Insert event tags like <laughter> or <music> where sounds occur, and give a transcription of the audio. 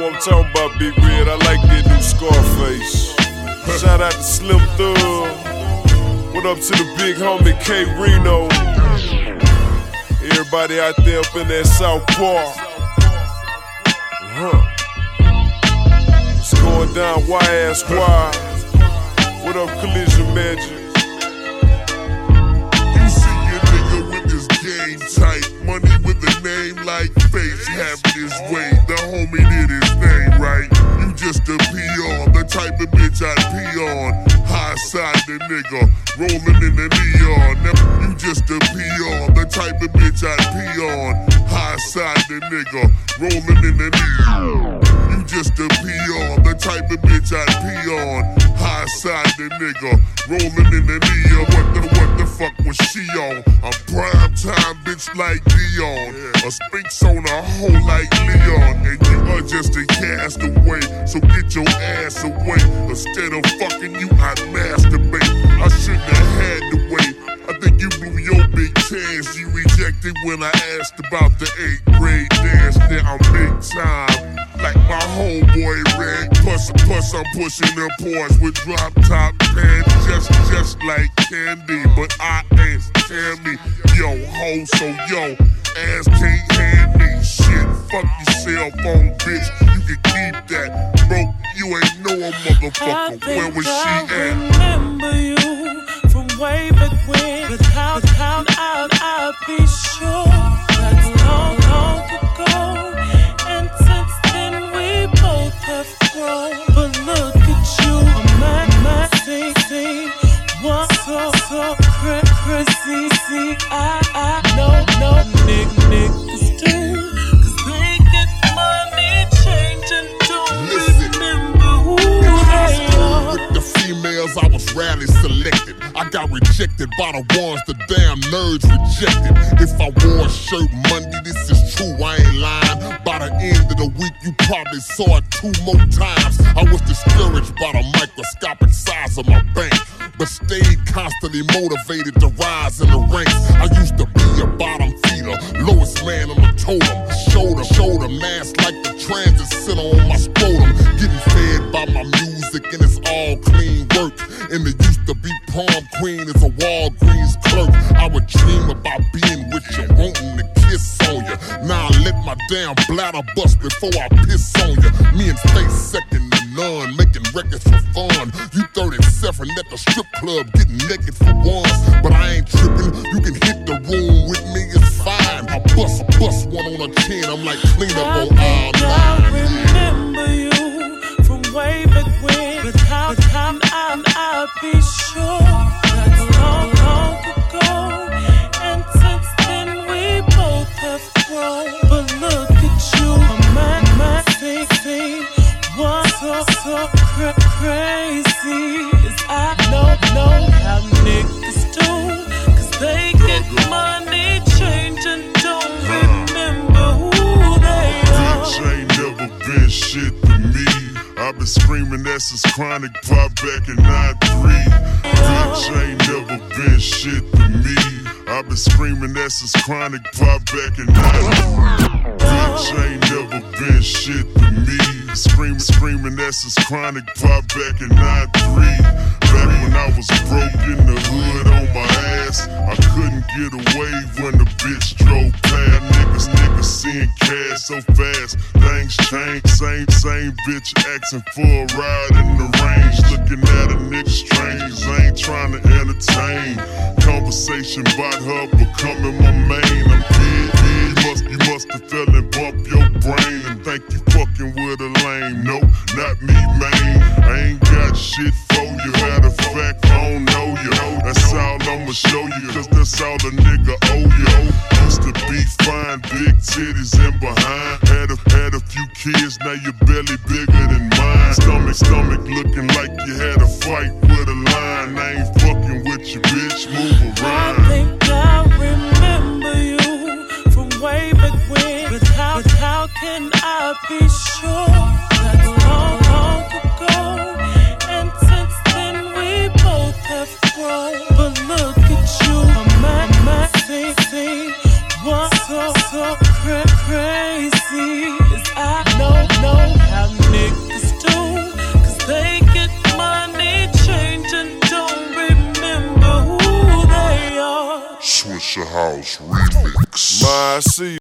what I'm talking about, Big Red. I like that new Scarface. <laughs> Shout out to Slim Thug. What up to the big homie K Reno? Everybody out there up in that South Park. Huh. It's going down, why ask why? What up, Collision Magic? You see a nigga with his game tight, money with a name like face, having his way. The homie type of bitch I'd pee on. High side the nigga, rolling in the neon. Now, You just a peon, the type of bitch I'd pee on. High side the nigga, rolling in the neon. You just a peon, the type of bitch I'd pee on. High side the nigga, rolling time bitch like Dion. A Sphinx on a hoe like Leon. And you are just a castaway. So get your ass away. Instead of fucking you, I'd masturbate. I shouldn't have had to wait. I think you blew your big chance. You rejected when I asked about the eighth grade dance. Now I'm big time. Plus, I'm pushing Porsche with drop top pants. Just, just like candy. But I ain't Tammy. Yo, ho, so yo. Ass can't hand me shit. Fuck your cell phone, bitch. You can keep that. Broke, you ain't know a motherfucker. Where was she I at? remember you from way back when. But how, but how I'll, I'll be sure rarely selected. I got rejected by the ones the damn nerds rejected. If I wore a shirt Monday, this is true, I ain't lying. By the end of the week, you probably saw it two more times. I was discouraged by the microscopic size of my bank, but stayed constantly motivated to rise in the ranks. Mask like the transit center on my scrotum. Getting fed by my music and it's all clean work. And it used to be prom queen as a Walgreens clerk. I would dream about being with you, wanting to kiss on you. Now I let my damn bladder bust before I piss on you. Me and Face second to none, making records for fun. You 37 at the strip club, getting naked for once. But I ain't tripping, bust one on a chin, I'm like clean up I oh. Screaming that since Chronic pop back in 93. Bitch ain't never been shit to me. I've been screaming that since Chronic pop back in 93. Bitch ain't never been shit to me. Screaming, screaming that since Chronic pop back in 93. Back when I was broke in the hood on my ass. I couldn't get away when the bitch drove seeing cash so fast. Things change. Same, same bitch asking for a ride in the range. Looking at a nigga strange. Ain't trying to entertain. Conversation about her becoming my main. I'm dead, dead. You must, you must have fell and show you, cause that's all a nigga owe you. Used to be fine, big titties and behind. Had a, had a few kids, now your belly bigger than mine. Stomach, stomach looking like you had a fight with a lion. I ain't fucking with you, bitch. Move around. Swishahouse Remix. My, I see